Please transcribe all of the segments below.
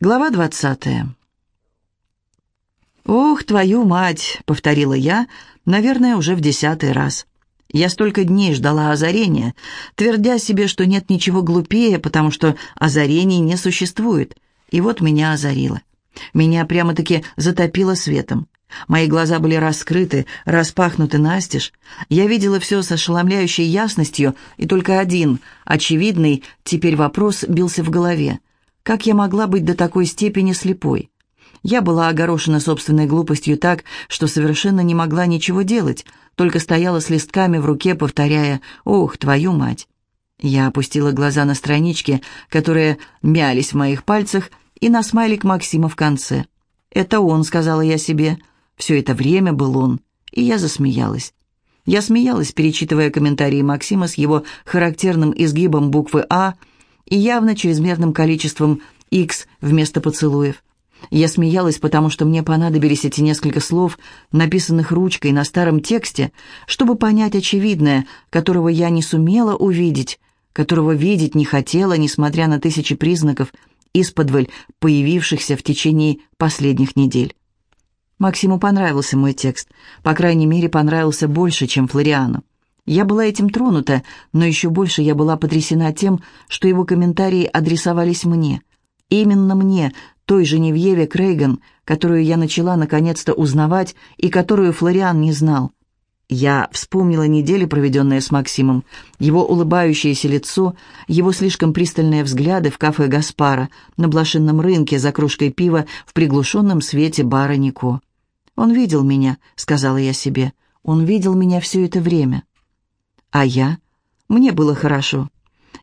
Глава двадцатая. «Ох, твою мать!» — повторила я, наверное, уже в десятый раз. Я столько дней ждала озарения, твердя себе, что нет ничего глупее, потому что озарений не существует. И вот меня озарило. Меня прямо-таки затопило светом. Мои глаза были раскрыты, распахнуты настежь. Я видела все с ошеломляющей ясностью, и только один, очевидный, теперь вопрос бился в голове. Как я могла быть до такой степени слепой? Я была огорошена собственной глупостью так, что совершенно не могла ничего делать, только стояла с листками в руке, повторяя «Ох, твою мать!». Я опустила глаза на странички, которые мялись в моих пальцах, и на смайлик Максима в конце. «Это он», — сказала я себе, — все это время был он, и я засмеялась. Я смеялась, перечитывая комментарии Максима с его характерным изгибом буквы «А» и явно чрезмерным количеством «X» вместо поцелуев. Я смеялась, потому что мне понадобились эти несколько слов, написанных ручкой на старом тексте, чтобы понять очевидное, которого я не сумела увидеть, которого видеть не хотела, несмотря на тысячи признаков, исподволь появившихся в течение последних недель. Максиму понравился мой текст, по крайней мере, понравился больше, чем Флориану. Я была этим тронута, но еще больше я была потрясена тем, что его комментарии адресовались мне. Именно мне, той Женевьеве Крейган, которую я начала наконец-то узнавать и которую Флориан не знал. Я вспомнила недели, проведенные с Максимом, его улыбающееся лицо, его слишком пристальные взгляды в кафе «Гаспара», на блошинном рынке за кружкой пива в приглушенном свете бара Нико. «Он видел меня», — сказала я себе. «Он видел меня все это время». А я? Мне было хорошо.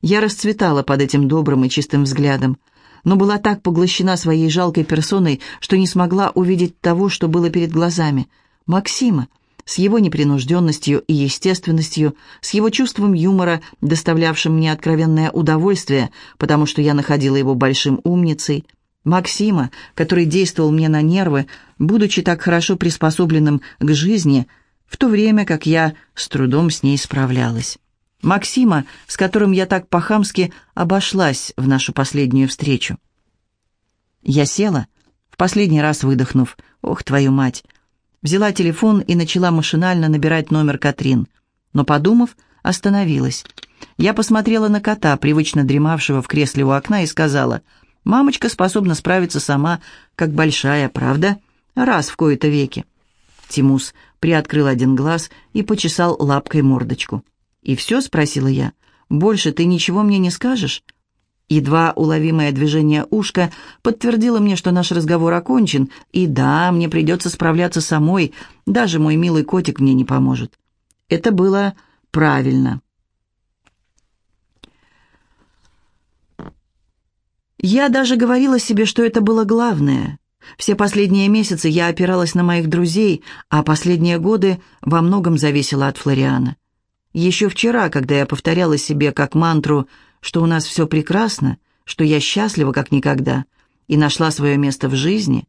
Я расцветала под этим добрым и чистым взглядом, но была так поглощена своей жалкой персоной, что не смогла увидеть того, что было перед глазами. Максима, с его непринужденностью и естественностью, с его чувством юмора, доставлявшим мне откровенное удовольствие, потому что я находила его большим умницей — Максима, который действовал мне на нервы, будучи так хорошо приспособленным к жизни, в то время как я с трудом с ней справлялась. Максима, с которым я так по-хамски обошлась в нашу последнюю встречу. Я села, в последний раз выдохнув, «Ох, твою мать!» Взяла телефон и начала машинально набирать номер Катрин, но, подумав, остановилась. Я посмотрела на кота, привычно дремавшего в кресле у окна, и сказала — Мамочка способна справиться сама, как большая, правда? Раз в кои-то веки. Тимус приоткрыл один глаз и почесал лапкой мордочку. «И все?» — спросила я. «Больше ты ничего мне не скажешь?» Едва уловимое движение ушка подтвердило мне, что наш разговор окончен, и да, мне придется справляться самой, даже мой милый котик мне не поможет. Это было правильно. Я даже говорила себе, что это было главное. Все последние месяцы я опиралась на моих друзей, а последние годы во многом зависела от Флориана. Еще вчера, когда я повторяла себе как мантру, что у нас все прекрасно, что я счастлива как никогда и нашла свое место в жизни,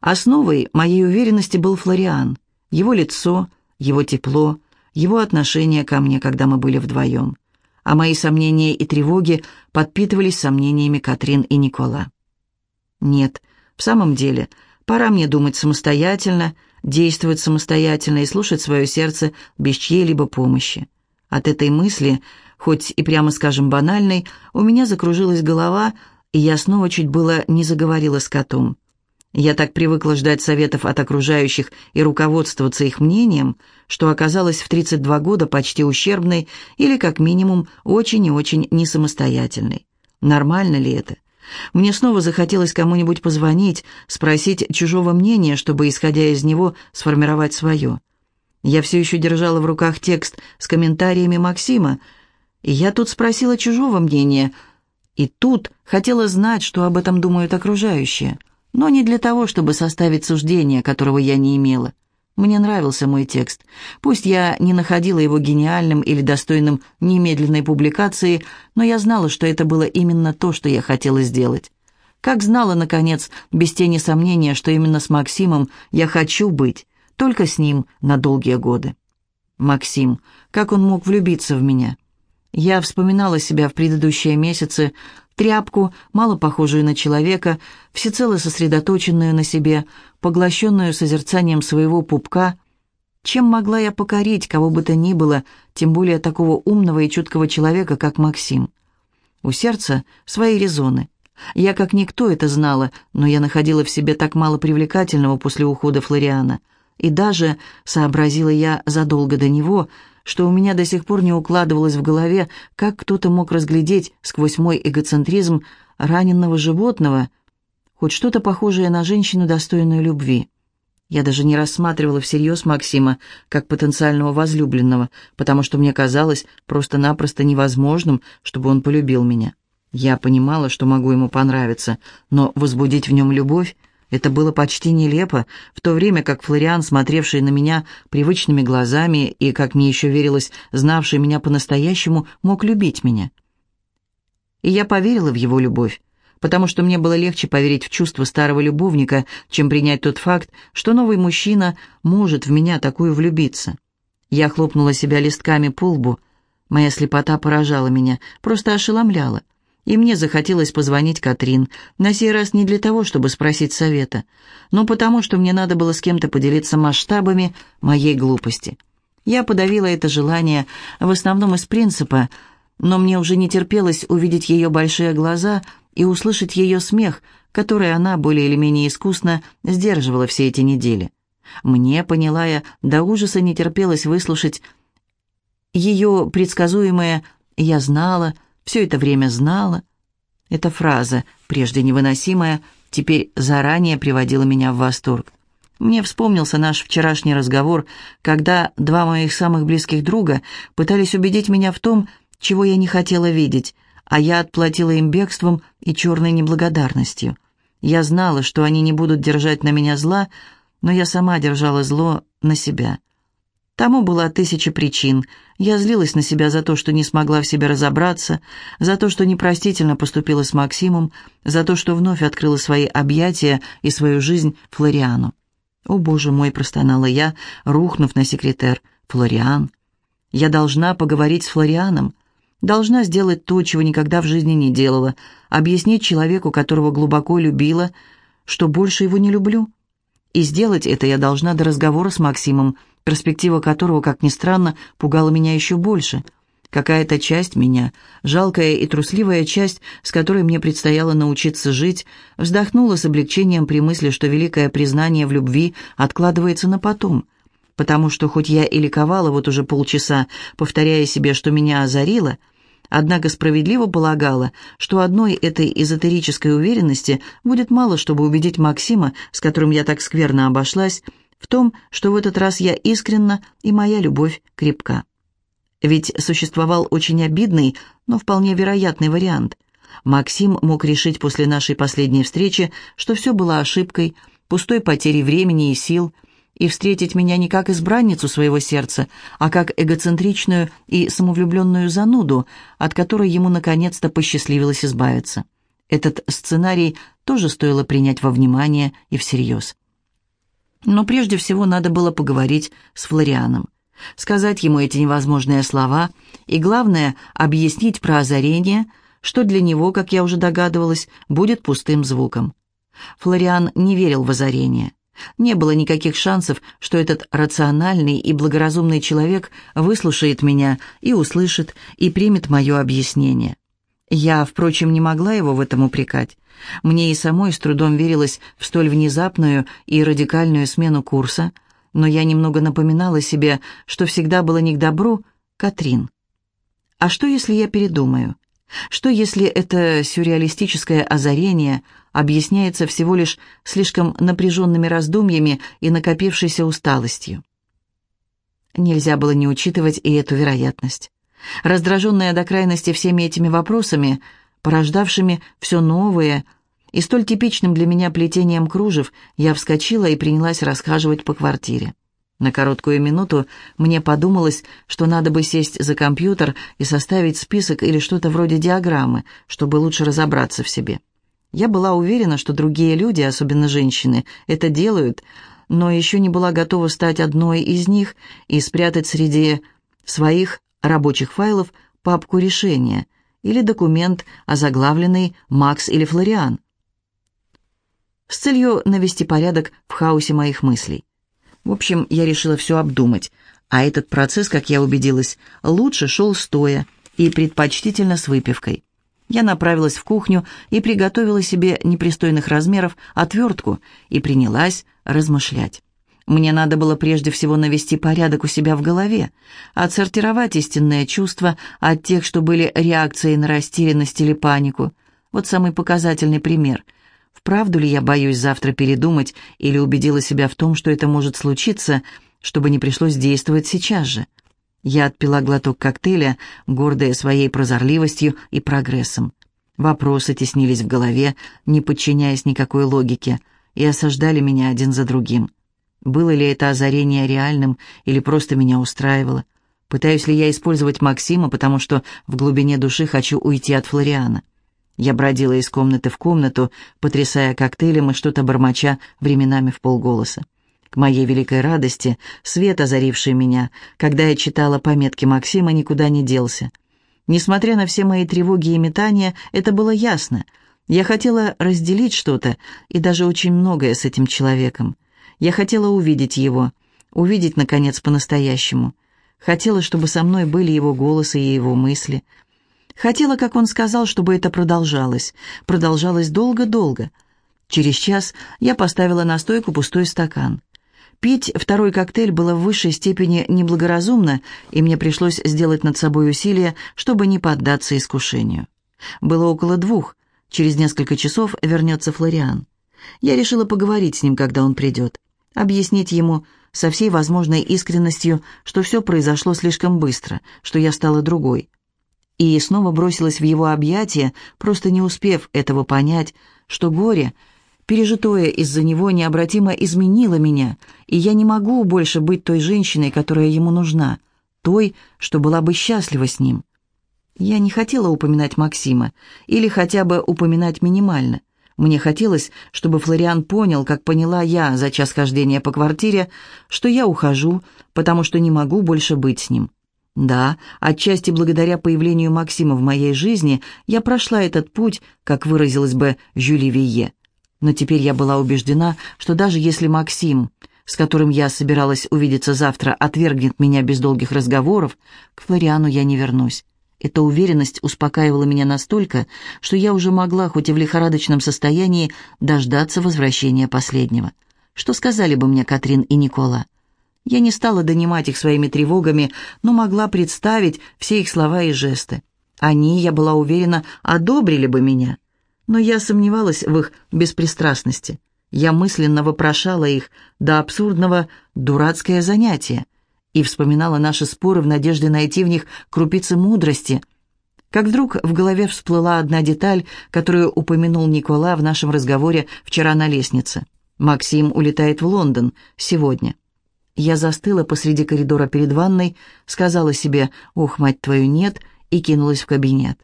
основой моей уверенности был Флориан, его лицо, его тепло, его отношение ко мне, когда мы были вдвоем а мои сомнения и тревоги подпитывались сомнениями Катрин и Никола. Нет, в самом деле, пора мне думать самостоятельно, действовать самостоятельно и слушать свое сердце без чьей-либо помощи. От этой мысли, хоть и прямо скажем банальной, у меня закружилась голова, и я снова чуть было не заговорила с котом. Я так привыкла ждать советов от окружающих и руководствоваться их мнением, что оказалась в 32 года почти ущербной или, как минимум, очень и очень несамостоятельной. Нормально ли это? Мне снова захотелось кому-нибудь позвонить, спросить чужого мнения, чтобы, исходя из него, сформировать свое. Я все еще держала в руках текст с комментариями Максима, и я тут спросила чужого мнения, и тут хотела знать, что об этом думают окружающие – но не для того, чтобы составить суждение, которого я не имела. Мне нравился мой текст. Пусть я не находила его гениальным или достойным немедленной публикации, но я знала, что это было именно то, что я хотела сделать. Как знала, наконец, без тени сомнения, что именно с Максимом я хочу быть, только с ним на долгие годы. Максим, как он мог влюбиться в меня? Я вспоминала себя в предыдущие месяцы, тряпку, мало похожую на человека, всецело сосредоточенную на себе, поглощенную созерцанием своего пупка. Чем могла я покорить кого бы то ни было, тем более такого умного и чуткого человека, как Максим? У сердца свои резоны. Я как никто это знала, но я находила в себе так мало привлекательного после ухода Флориана. И даже, сообразила я задолго до него, что у меня до сих пор не укладывалось в голове, как кто-то мог разглядеть сквозь мой эгоцентризм раненного животного, хоть что-то похожее на женщину, достойную любви. Я даже не рассматривала всерьез Максима как потенциального возлюбленного, потому что мне казалось просто-напросто невозможным, чтобы он полюбил меня. Я понимала, что могу ему понравиться, но возбудить в нем любовь — это было почти нелепо, в то время как Флориан, смотревший на меня привычными глазами и, как мне еще верилось, знавший меня по-настоящему, мог любить меня. И я поверила в его любовь, потому что мне было легче поверить в чувства старого любовника, чем принять тот факт, что новый мужчина может в меня такую влюбиться. Я хлопнула себя листками по лбу. Моя слепота поражала меня, просто ошеломляла. И мне захотелось позвонить Катрин, на сей раз не для того, чтобы спросить совета, но потому, что мне надо было с кем-то поделиться масштабами моей глупости. Я подавила это желание в основном из принципа, но мне уже не терпелось увидеть ее большие глаза и услышать ее смех, который она более или менее искусно сдерживала все эти недели. Мне, поняла я, до ужаса не терпелось выслушать ее предсказуемое «я знала», «все это время знала». Эта фраза, прежде невыносимая, теперь заранее приводила меня в восторг. Мне вспомнился наш вчерашний разговор, когда два моих самых близких друга пытались убедить меня в том, чего я не хотела видеть, а я отплатила им бегством и черной неблагодарностью. Я знала, что они не будут держать на меня зла, но я сама держала зло на себя. Тому была тысяча причин. Я злилась на себя за то, что не смогла в себе разобраться, за то, что непростительно поступила с Максимом, за то, что вновь открыла свои объятия и свою жизнь Флориану. «О, Боже мой!» — простонала я, рухнув на секретер. «Флориан! Я должна поговорить с Флорианом должна сделать то, чего никогда в жизни не делала, объяснить человеку, которого глубоко любила, что больше его не люблю. И сделать это я должна до разговора с Максимом, перспектива которого, как ни странно, пугала меня еще больше. Какая-то часть меня, жалкая и трусливая часть, с которой мне предстояло научиться жить, вздохнула с облегчением при мысли, что великое признание в любви откладывается на потом — потому что хоть я и ликовала вот уже полчаса, повторяя себе, что меня озарило, однако справедливо полагала, что одной этой эзотерической уверенности будет мало, чтобы убедить Максима, с которым я так скверно обошлась, в том, что в этот раз я искренна и моя любовь крепка. Ведь существовал очень обидный, но вполне вероятный вариант. Максим мог решить после нашей последней встречи, что все было ошибкой, пустой потерей времени и сил – и встретить меня не как избранницу своего сердца, а как эгоцентричную и самовлюбленную зануду, от которой ему наконец-то посчастливилось избавиться. Этот сценарий тоже стоило принять во внимание и всерьез. Но прежде всего надо было поговорить с Флорианом, сказать ему эти невозможные слова и, главное, объяснить про озарение, что для него, как я уже догадывалась, будет пустым звуком. Флориан не верил в озарение. Не было никаких шансов, что этот рациональный и благоразумный человек выслушает меня и услышит, и примет мое объяснение. Я, впрочем, не могла его в этом упрекать. Мне и самой с трудом верилось в столь внезапную и радикальную смену курса, но я немного напоминала себе, что всегда было не к добру Катрин. А что, если я передумаю? Что, если это сюрреалистическое озарение объясняется всего лишь слишком напряженными раздумьями и накопившейся усталостью? Нельзя было не учитывать и эту вероятность. Раздраженная до крайности всеми этими вопросами, порождавшими все новые и столь типичным для меня плетением кружев, я вскочила и принялась расхаживать по квартире. На короткую минуту мне подумалось, что надо бы сесть за компьютер и составить список или что-то вроде диаграммы, чтобы лучше разобраться в себе. Я была уверена, что другие люди, особенно женщины, это делают, но еще не была готова стать одной из них и спрятать среди своих рабочих файлов папку решения или документ, озаглавленный «Макс или Флориан» с целью навести порядок в хаосе моих мыслей. В общем, я решила все обдумать, а этот процесс, как я убедилась, лучше шел стоя и предпочтительно с выпивкой. Я направилась в кухню и приготовила себе непристойных размеров отвертку и принялась размышлять. Мне надо было прежде всего навести порядок у себя в голове, отсортировать истинные чувства от тех, что были реакцией на растерянность или панику. Вот самый показательный пример. Вправду ли я боюсь завтра передумать или убедила себя в том, что это может случиться, чтобы не пришлось действовать сейчас же? Я отпила глоток коктейля, гордая своей прозорливостью и прогрессом. Вопросы теснились в голове, не подчиняясь никакой логике, и осаждали меня один за другим. Было ли это озарение реальным или просто меня устраивало? Пытаюсь ли я использовать Максима, потому что в глубине души хочу уйти от Флориана? Я бродила из комнаты в комнату, потрясая коктейлем и что-то бормоча временами в полголоса. К моей великой радости, свет, озаривший меня, когда я читала пометки Максима, никуда не делся. Несмотря на все мои тревоги и метания, это было ясно. Я хотела разделить что-то, и даже очень многое с этим человеком. Я хотела увидеть его, увидеть, наконец, по-настоящему. Хотела, чтобы со мной были его голос и его мысли. Хотела, как он сказал, чтобы это продолжалось. Продолжалось долго-долго. Через час я поставила на стойку пустой стакан. Пить второй коктейль было в высшей степени неблагоразумно, и мне пришлось сделать над собой усилие, чтобы не поддаться искушению. Было около двух. Через несколько часов вернется Флориан. Я решила поговорить с ним, когда он придет объяснить ему со всей возможной искренностью, что все произошло слишком быстро, что я стала другой. И снова бросилась в его объятия, просто не успев этого понять, что горе, пережитое из-за него, необратимо изменило меня, и я не могу больше быть той женщиной, которая ему нужна, той, что была бы счастлива с ним. Я не хотела упоминать Максима, или хотя бы упоминать минимально – мне хотелось, чтобы Флориан понял, как поняла я за час хождения по квартире, что я ухожу, потому что не могу больше быть с ним. Да, отчасти благодаря появлению Максима в моей жизни я прошла этот путь, как выразилась бы Жюли Вие. Но теперь я была убеждена, что даже если Максим, с которым я собиралась увидеться завтра, отвергнет меня без долгих разговоров, к Флориану я не вернусь. Эта уверенность успокаивала меня настолько, что я уже могла, хоть и в лихорадочном состоянии, дождаться возвращения последнего. Что сказали бы мне Катрин и Никола? Я не стала донимать их своими тревогами, но могла представить все их слова и жесты. Они, я была уверена, одобрили бы меня. Но я сомневалась в их беспристрастности. Я мысленно вопрошала их до абсурдного «дурацкое занятие» и вспоминала наши споры в надежде найти в них крупицы мудрости. Как вдруг в голове всплыла одна деталь, которую упомянул Никола в нашем разговоре вчера на лестнице. Максим улетает в Лондон сегодня. Я застыла посреди коридора перед ванной, сказала себе «Ох, мать твою, нет!» и кинулась в кабинет.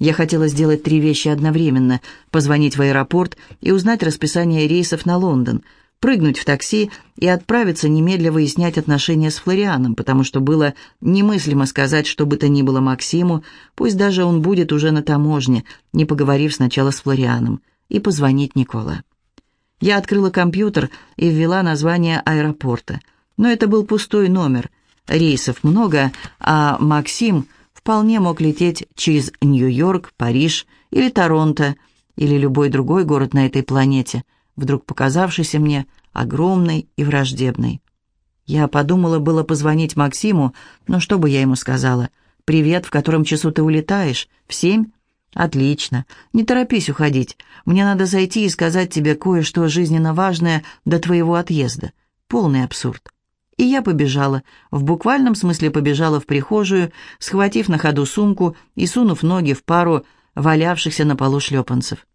Я хотела сделать три вещи одновременно – позвонить в аэропорт и узнать расписание рейсов на Лондон – прыгнуть в такси и отправиться немедля выяснять отношения с Флорианом, потому что было немыслимо сказать, что бы то ни было Максиму, пусть даже он будет уже на таможне, не поговорив сначала с Флорианом, и позвонить Никола. Я открыла компьютер и ввела название аэропорта, но это был пустой номер, рейсов много, а Максим вполне мог лететь через Нью-Йорк, Париж или Торонто, или любой другой город на этой планете – вдруг показавшейся мне огромной и враждебной. Я подумала было позвонить Максиму, но что бы я ему сказала? «Привет, в котором часу ты улетаешь? В семь?» «Отлично. Не торопись уходить. Мне надо зайти и сказать тебе кое-что жизненно важное до твоего отъезда. Полный абсурд». И я побежала, в буквальном смысле побежала в прихожую, схватив на ходу сумку и сунув ноги в пару валявшихся на полу шлепанцев.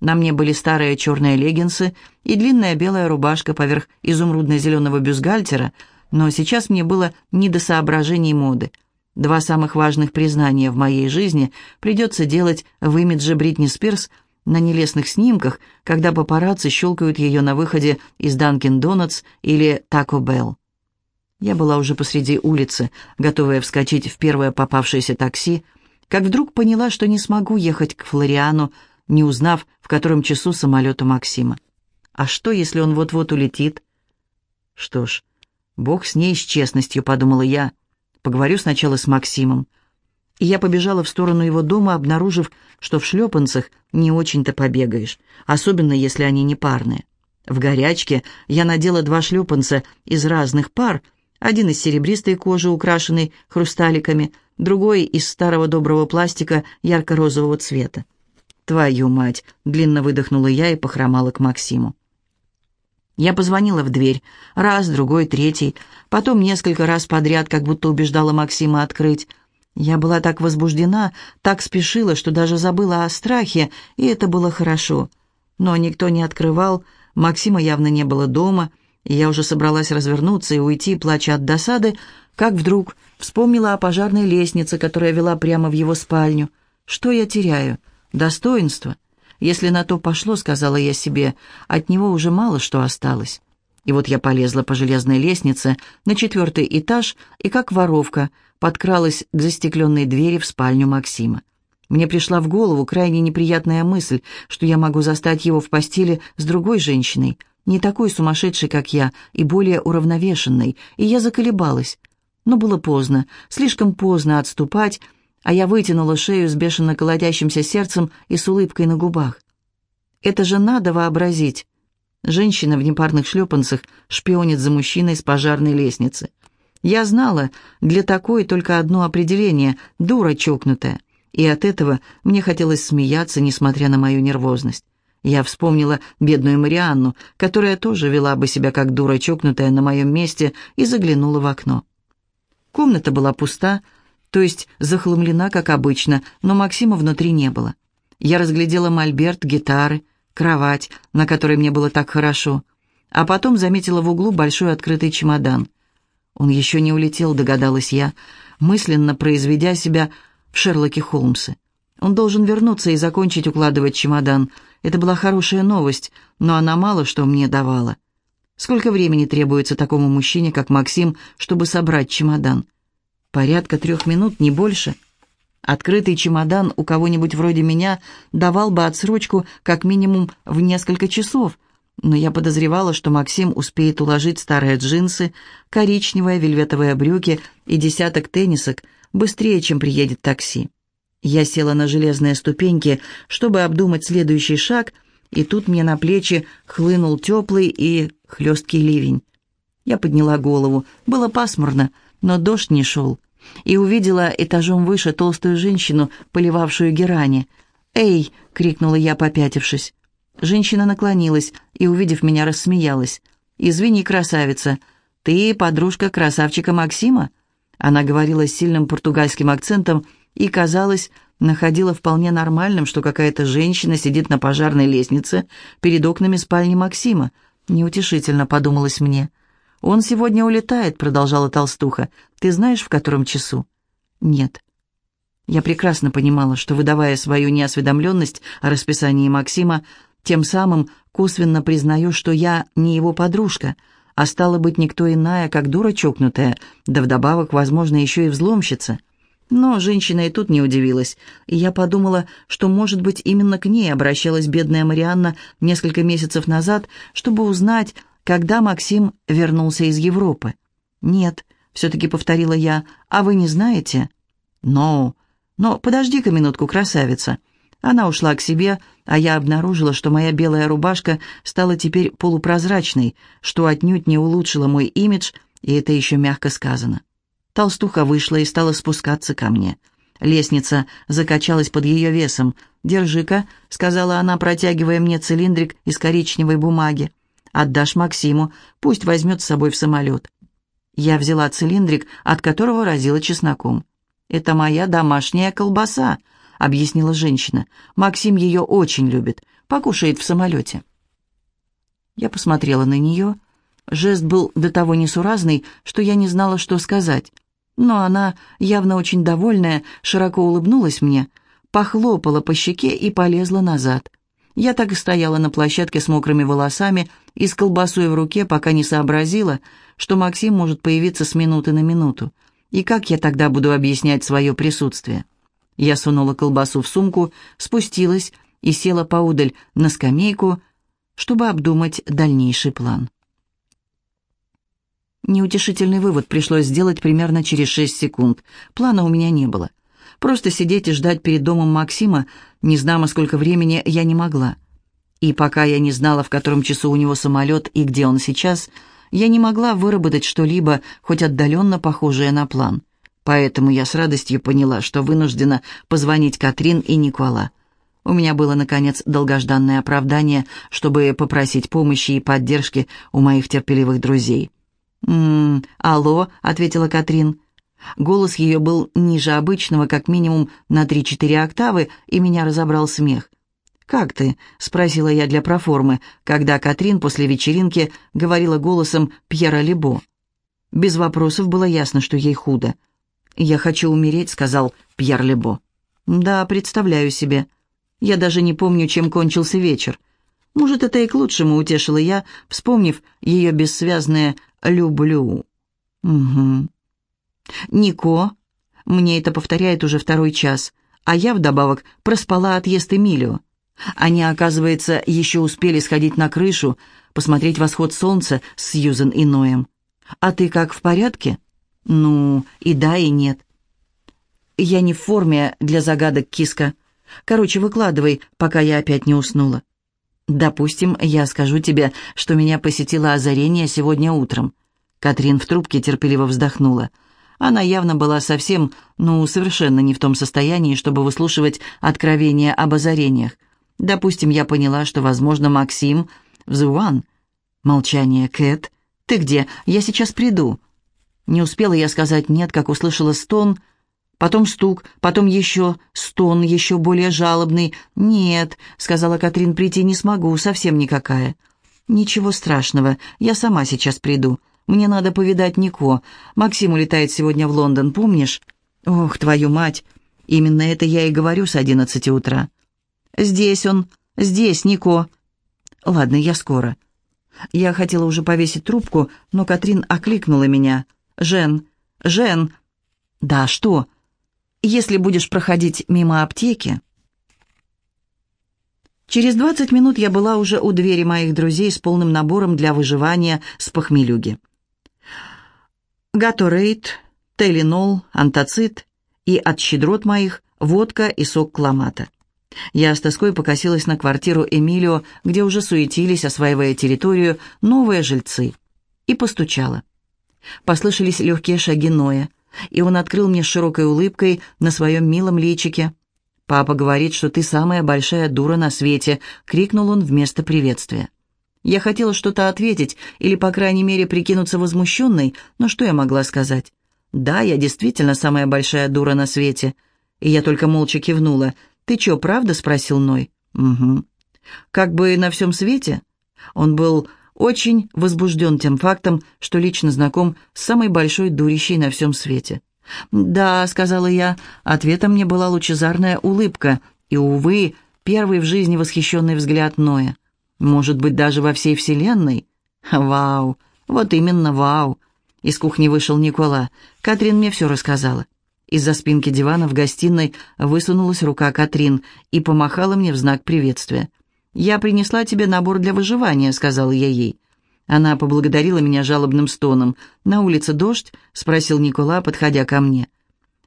На мне были старые черные леггинсы и длинная белая рубашка поверх изумрудно-зеленого бюстгальтера, но сейчас мне было не до соображений моды. Два самых важных признания в моей жизни придется делать в имидже Бритни Спирс на нелестных снимках, когда папарацци щелкают ее на выходе из Данкин Донатс или Тако Белл. Я была уже посреди улицы, готовая вскочить в первое попавшееся такси, как вдруг поняла, что не смогу ехать к Флориану, не узнав, в котором часу самолет у Максима. А что, если он вот-вот улетит? Что ж, бог с ней, с честностью, подумала я. Поговорю сначала с Максимом. И я побежала в сторону его дома, обнаружив, что в шлепанцах не очень-то побегаешь, особенно если они не парные. В горячке я надела два шлепанца из разных пар, один из серебристой кожи, украшенный хрусталиками, другой из старого доброго пластика ярко-розового цвета. «Твою мать!» — длинно выдохнула я и похромала к Максиму. Я позвонила в дверь. Раз, другой, третий. Потом несколько раз подряд, как будто убеждала Максима открыть. Я была так возбуждена, так спешила, что даже забыла о страхе, и это было хорошо. Но никто не открывал, Максима явно не было дома, и я уже собралась развернуться и уйти, плача от досады, как вдруг вспомнила о пожарной лестнице, которая вела прямо в его спальню. Что я теряю? Достоинство. Если на то пошло, сказала я себе, от него уже мало что осталось. И вот я полезла по железной лестнице на четвертый этаж и, как воровка, подкралась к застекленной двери в спальню Максима. Мне пришла в голову крайне неприятная мысль, что я могу застать его в постели с другой женщиной, не такой сумасшедшей, как я, и более уравновешенной, и я заколебалась. Но было поздно, слишком поздно отступать, а я вытянула шею с бешено колотящимся сердцем и с улыбкой на губах. Это же надо вообразить. Женщина в непарных шлепанцах шпионит за мужчиной с пожарной лестницы. Я знала, для такой только одно определение — дура чокнутая. И от этого мне хотелось смеяться, несмотря на мою нервозность. Я вспомнила бедную Марианну, которая тоже вела бы себя как дура чокнутая на моем месте, и заглянула в окно. Комната была пуста, то есть захламлена, как обычно, но Максима внутри не было. Я разглядела мольберт, гитары, кровать, на которой мне было так хорошо, а потом заметила в углу большой открытый чемодан. Он еще не улетел, догадалась я, мысленно произведя себя в Шерлоке Холмсе. Он должен вернуться и закончить укладывать чемодан. Это была хорошая новость, но она мало что мне давала. Сколько времени требуется такому мужчине, как Максим, чтобы собрать чемодан? Порядка трех минут, не больше. Открытый чемодан у кого-нибудь вроде меня давал бы отсрочку как минимум в несколько часов, но я подозревала, что Максим успеет уложить старые джинсы, коричневые вельветовые брюки и десяток теннисок быстрее, чем приедет такси. Я села на железные ступеньки, чтобы обдумать следующий шаг, и тут мне на плечи хлынул теплый и хлесткий ливень. Я подняла голову. Было пасмурно, но дождь не шел. И увидела этажом выше толстую женщину, поливавшую герани. «Эй!» — крикнула я, попятившись. Женщина наклонилась и, увидев меня, рассмеялась. «Извини, красавица, ты подружка красавчика Максима?» Она говорила с сильным португальским акцентом и, казалось, находила вполне нормальным, что какая-то женщина сидит на пожарной лестнице перед окнами спальни Максима. Неутешительно подумалось мне. «Он сегодня улетает», — продолжала толстуха. «Ты знаешь, в котором часу?» «Нет». Я прекрасно понимала, что, выдавая свою неосведомленность о расписании Максима, тем самым косвенно признаю, что я не его подружка, а стала быть никто иная, как дура чокнутая, да вдобавок, возможно, еще и взломщица. Но женщина и тут не удивилась, и я подумала, что, может быть, именно к ней обращалась бедная Марианна несколько месяцев назад, чтобы узнать, когда Максим вернулся из Европы. «Нет», — все-таки повторила я, — «а вы не знаете?» «Но, но подожди-ка минутку, красавица». Она ушла к себе, а я обнаружила, что моя белая рубашка стала теперь полупрозрачной, что отнюдь не улучшило мой имидж, и это еще мягко сказано. Толстуха вышла и стала спускаться ко мне. Лестница закачалась под ее весом. «Держи-ка», — сказала она, протягивая мне цилиндрик из коричневой бумаги. Отдашь Максиму, пусть возьмет с собой в самолет». Я взяла цилиндрик, от которого разила чесноком. «Это моя домашняя колбаса», — объяснила женщина. «Максим ее очень любит, покушает в самолете». Я посмотрела на нее. Жест был до того несуразный, что я не знала, что сказать. Но она, явно очень довольная, широко улыбнулась мне, похлопала по щеке и полезла назад. Я так и стояла на площадке с мокрыми волосами и с колбасой в руке, пока не сообразила, что Максим может появиться с минуты на минуту. И как я тогда буду объяснять свое присутствие? Я сунула колбасу в сумку, спустилась и села поудаль на скамейку, чтобы обдумать дальнейший план. Неутешительный вывод пришлось сделать примерно через шесть секунд. Плана у меня не было. Просто сидеть и ждать перед домом Максима, не знамо сколько времени, я не могла. И пока я не знала, в котором часу у него самолет и где он сейчас, я не могла выработать что-либо, хоть отдаленно похожее на план. Поэтому я с радостью поняла, что вынуждена позвонить Катрин и Никола. У меня было, наконец, долгожданное оправдание, чтобы попросить помощи и поддержки у моих терпеливых друзей. «М -м, «Алло», — ответила Катрин. Голос ее был ниже обычного, как минимум на три-четыре октавы, и меня разобрал смех. «Как ты?» — спросила я для проформы, когда Катрин после вечеринки говорила голосом Пьера Лебо. Без вопросов было ясно, что ей худо. «Я хочу умереть», — сказал Пьер Лебо. «Да, представляю себе. Я даже не помню, чем кончился вечер. Может, это и к лучшему», — утешила я, вспомнив ее бессвязное «люблю». «Угу». «Нико». Мне это повторяет уже второй час, а я вдобавок проспала отъезд Эмилио. Они, оказывается, еще успели сходить на крышу, посмотреть восход солнца с Сьюзен и Ноем. «А ты как, в порядке?» «Ну, и да, и нет». «Я не в форме для загадок, киска. Короче, выкладывай, пока я опять не уснула». «Допустим, я скажу тебе, что меня посетило озарение сегодня утром». Катрин в трубке терпеливо вздохнула. Она явно была совсем, ну, совершенно не в том состоянии, чтобы выслушивать откровения об озарениях. Допустим, я поняла, что, возможно, Максим в Зуан. Молчание. «Кэт, ты где? Я сейчас приду». Не успела я сказать «нет», как услышала стон, потом стук, потом еще стон, еще более жалобный. «Нет», — сказала Катрин, — «прийти не смогу, совсем никакая». «Ничего страшного, я сама сейчас приду. Мне надо повидать Нико. Максим улетает сегодня в Лондон, помнишь?» «Ох, твою мать! Именно это я и говорю с одиннадцати утра». «Здесь он, здесь Нико». «Ладно, я скоро». Я хотела уже повесить трубку, но Катрин окликнула меня. «Жен, Жен». «Да, что?» «Если будешь проходить мимо аптеки...» Через двадцать минут я была уже у двери моих друзей с полным набором для выживания с похмелюги. Гаторейт, Телинол, антацит и от щедрот моих водка и сок кламата. Я с тоской покосилась на квартиру Эмилио, где уже суетились, осваивая территорию, новые жильцы, и постучала. Послышались легкие шаги Ноя, и он открыл мне с широкой улыбкой на своем милом личике. «Папа говорит, что ты самая большая дура на свете», — крикнул он вместо приветствия. Я хотела что-то ответить или, по крайней мере, прикинуться возмущенной, но что я могла сказать? «Да, я действительно самая большая дура на свете». И я только молча кивнула — «Ты чё, правда?» — спросил Ной. «Угу». «Как бы на всем свете?» Он был очень возбужден тем фактом, что лично знаком с самой большой дурищей на всем свете. «Да», — сказала я, — ответом мне была лучезарная улыбка и, увы, первый в жизни восхищенный взгляд Ноя. «Может быть, даже во всей вселенной?» «Вау! Вот именно вау!» Из кухни вышел Никола. Катрин мне все рассказала. Из-за спинки дивана в гостиной высунулась рука Катрин и помахала мне в знак приветствия. «Я принесла тебе набор для выживания», — сказала я ей. Она поблагодарила меня жалобным стоном. «На улице дождь?» — спросил Никола, подходя ко мне.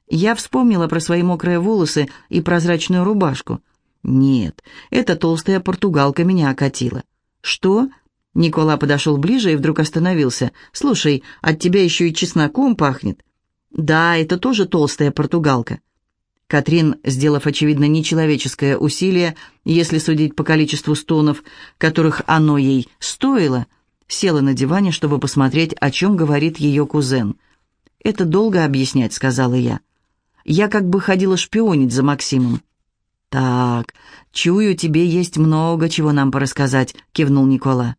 Я вспомнила про свои мокрые волосы и прозрачную рубашку. «Нет, эта толстая португалка меня окатила». «Что?» Никола подошел ближе и вдруг остановился. «Слушай, от тебя еще и чесноком пахнет». Да, это тоже толстая португалка. Катрин, сделав, очевидно, нечеловеческое усилие, если судить по количеству стонов, которых оно ей стоило, села на диване, чтобы посмотреть, о чем говорит ее кузен. «Это долго объяснять», — сказала я. «Я как бы ходила шпионить за Максимом». «Так, чую, тебе есть много чего нам порассказать», — кивнул Никола.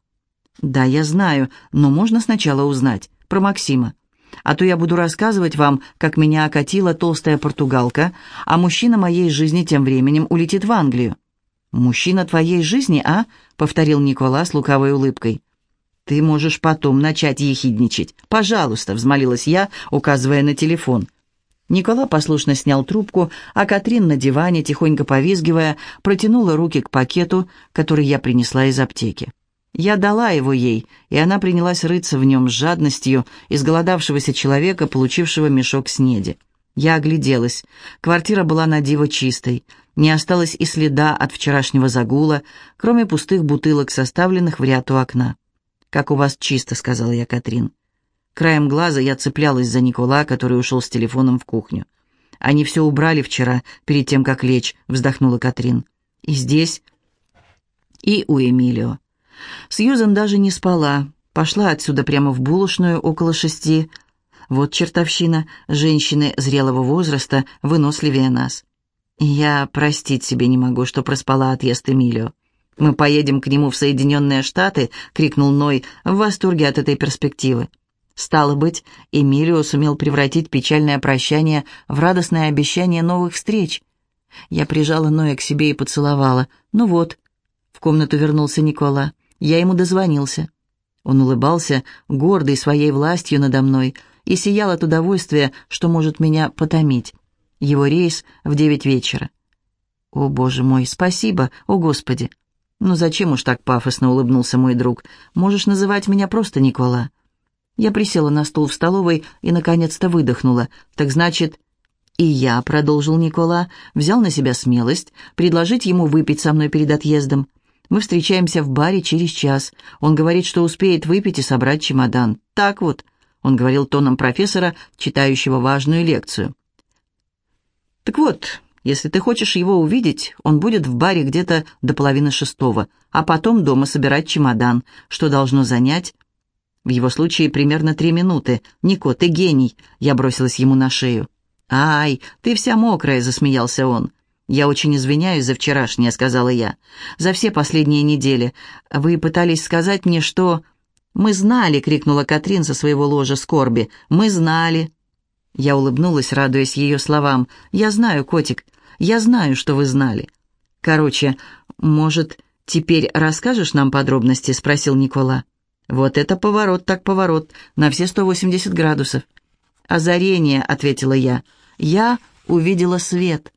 «Да, я знаю, но можно сначала узнать про Максима а то я буду рассказывать вам, как меня окатила толстая португалка, а мужчина моей жизни тем временем улетит в Англию». «Мужчина твоей жизни, а?» — повторил Никола с лукавой улыбкой. «Ты можешь потом начать ехидничать. Пожалуйста», — взмолилась я, указывая на телефон. Никола послушно снял трубку, а Катрин на диване, тихонько повизгивая, протянула руки к пакету, который я принесла из аптеки. Я дала его ей, и она принялась рыться в нем с жадностью изголодавшегося человека, получившего мешок снеди. Я огляделась. Квартира была на диво чистой. Не осталось и следа от вчерашнего загула, кроме пустых бутылок, составленных в ряд у окна. «Как у вас чисто», — сказала я Катрин. Краем глаза я цеплялась за Никола, который ушел с телефоном в кухню. «Они все убрали вчера, перед тем, как лечь», — вздохнула Катрин. «И здесь, и у Эмилио». Сьюзан даже не спала. Пошла отсюда прямо в булочную около шести. Вот чертовщина. Женщины зрелого возраста выносливее нас. Я простить себе не могу, что проспала отъезд Эмилио. «Мы поедем к нему в Соединенные Штаты», — крикнул Ной, в восторге от этой перспективы. Стало быть, Эмилио сумел превратить печальное прощание в радостное обещание новых встреч. Я прижала Ноя к себе и поцеловала. «Ну вот». В комнату вернулся Никола. Я ему дозвонился. Он улыбался, гордый своей властью надо мной, и сиял от удовольствия, что может меня потомить. Его рейс в девять вечера. «О, боже мой, спасибо, о, Господи!» «Ну зачем уж так пафосно?» — улыбнулся мой друг. «Можешь называть меня просто Никола». Я присела на стул в столовой и, наконец-то, выдохнула. «Так значит...» «И я», — продолжил Никола, взял на себя смелость предложить ему выпить со мной перед отъездом. «Мы встречаемся в баре через час. Он говорит, что успеет выпить и собрать чемодан. Так вот», — он говорил тоном профессора, читающего важную лекцию. «Так вот, если ты хочешь его увидеть, он будет в баре где-то до половины шестого, а потом дома собирать чемодан, что должно занять в его случае примерно три минуты. «Нико, ты гений!» Я бросилась ему на шею. «Ай, ты вся мокрая!» — засмеялся он. «Я очень извиняюсь за вчерашнее», — сказала я. «За все последние недели. Вы пытались сказать мне, что...» «Мы знали!» — крикнула Катрин со своего ложа скорби. «Мы знали!» Я улыбнулась, радуясь ее словам. «Я знаю, котик, я знаю, что вы знали». «Короче, может, теперь расскажешь нам подробности?» — спросил Никола. «Вот это поворот так поворот, на все 180 градусов». «Озарение», — ответила я. «Я увидела свет».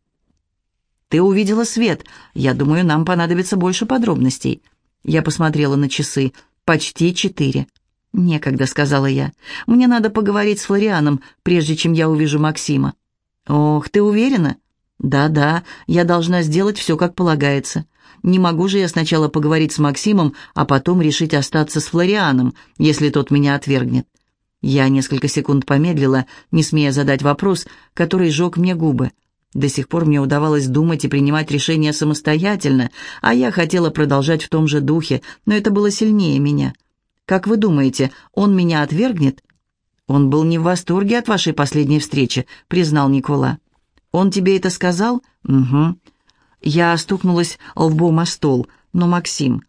«Ты увидела свет. Я думаю, нам понадобится больше подробностей». Я посмотрела на часы. «Почти четыре». «Некогда», — сказала я. «Мне надо поговорить с Флорианом, прежде чем я увижу Максима». «Ох, ты уверена?» «Да-да, я должна сделать все, как полагается. Не могу же я сначала поговорить с Максимом, а потом решить остаться с Флорианом, если тот меня отвергнет. Я несколько секунд помедлила, не смея задать вопрос, который жег мне губы. До сих пор мне удавалось думать и принимать решения самостоятельно, а я хотела продолжать в том же духе, но это было сильнее меня. Как вы думаете, он меня отвергнет? Он был не в восторге от вашей последней встречи, признал Никола. Он тебе это сказал? Угу. Я стукнулась лбом о стол, но Максим...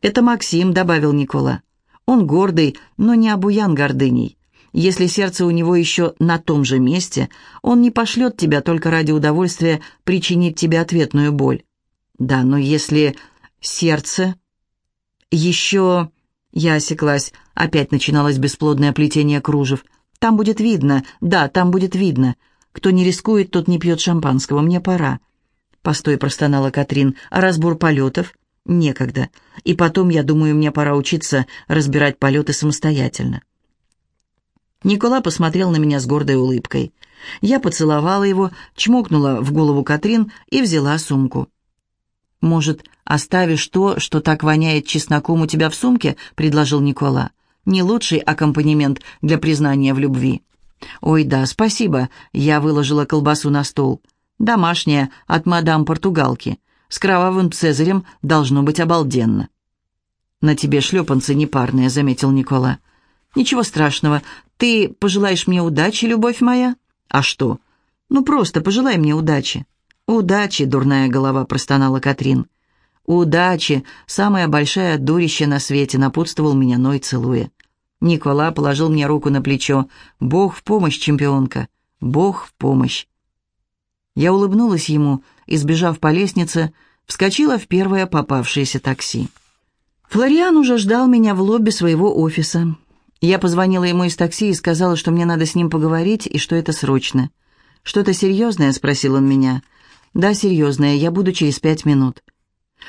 «Это Максим», — добавил Никола. «Он гордый, но не обуян гордыней. Если сердце у него еще на том же месте, он не пошлет тебя только ради удовольствия причинить тебе ответную боль. Да, но если сердце еще...» Я осеклась. Опять начиналось бесплодное плетение кружев. «Там будет видно. Да, там будет видно. Кто не рискует, тот не пьет шампанского. Мне пора. «Постой», — простонала Катрин, — «а разбор полетов?» «Некогда. И потом, я думаю, мне пора учиться разбирать полеты самостоятельно». Никола посмотрел на меня с гордой улыбкой. Я поцеловала его, чмокнула в голову Катрин и взяла сумку. «Может, оставишь то, что так воняет чесноком у тебя в сумке?» — предложил Никола. «Не лучший аккомпанемент для признания в любви». «Ой, да, спасибо», — я выложила колбасу на стол. Домашняя, от мадам Португалки. С кровавым цезарем должно быть обалденно». «На тебе шлепанцы непарные», — заметил Никола. «Ничего страшного. Ты пожелаешь мне удачи, любовь моя?» «А что?» «Ну, просто пожелай мне удачи». «Удачи», — дурная голова простонала Катрин. «Удачи, самая большая дурище на свете», — напутствовал меня Ной, целуя. Никола положил мне руку на плечо. «Бог в помощь, чемпионка! Бог в помощь!» Я улыбнулась ему и, сбежав по лестнице, вскочила в первое попавшееся такси. Флориан уже ждал меня в лобби своего офиса. Я позвонила ему из такси и сказала, что мне надо с ним поговорить и что это срочно. «Что-то серьезное?» — спросил он меня. «Да, серьезное. Я буду через пять минут».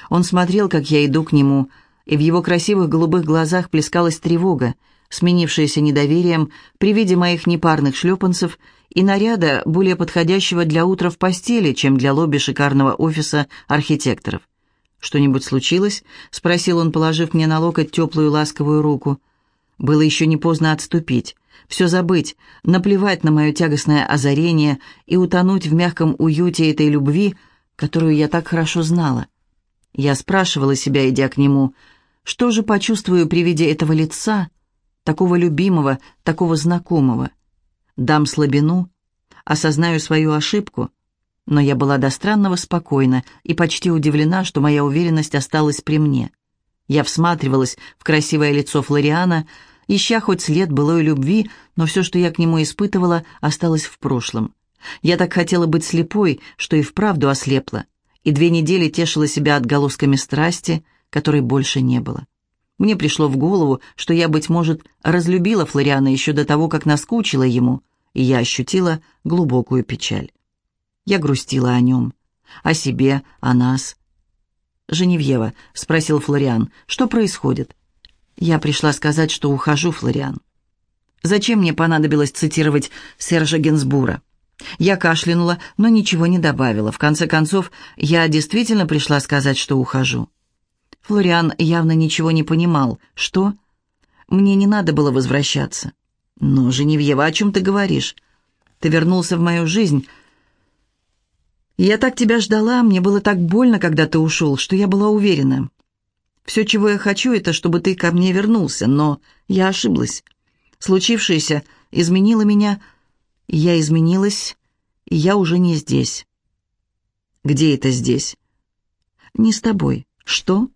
Он смотрел, как я иду к нему, и в его красивых голубых глазах плескалась тревога, сменившаяся недоверием при виде моих непарных шлепанцев и наряда, более подходящего для утра в постели, чем для лобби шикарного офиса архитекторов. «Что-нибудь случилось?» — спросил он, положив мне на локоть теплую ласковую руку. Было еще не поздно отступить, все забыть, наплевать на мое тягостное озарение и утонуть в мягком уюте этой любви, которую я так хорошо знала. Я спрашивала себя, идя к нему, что же почувствую при виде этого лица, такого любимого, такого знакомого. Дам слабину, осознаю свою ошибку, но я была до странного спокойна и почти удивлена, что моя уверенность осталась при мне. Я всматривалась в красивое лицо Флориана, ища хоть след былой любви, но все, что я к нему испытывала, осталось в прошлом. Я так хотела быть слепой, что и вправду ослепла, и две недели тешила себя отголосками страсти, которой больше не было. Мне пришло в голову, что я, быть может, разлюбила Флориана еще до того, как наскучила ему, и я ощутила глубокую печаль. Я грустила о нем, о себе, о нас. «Женевьева», — спросил Флориан, — «что происходит?» Я пришла сказать, что ухожу, Флориан. Зачем мне понадобилось цитировать Сержа Генсбура? Я кашлянула, но ничего не добавила. В конце концов, я действительно пришла сказать, что ухожу. Флориан явно ничего не понимал. Что? Мне не надо было возвращаться. Но, Женевьева, о чем ты говоришь? Ты вернулся в мою жизнь, я так тебя ждала, мне было так больно, когда ты ушел, что я была уверена. Все, чего я хочу, это чтобы ты ко мне вернулся, но я ошиблась. Случившееся изменило меня, я изменилась, и я уже не здесь. Где это здесь? Не с тобой. Что?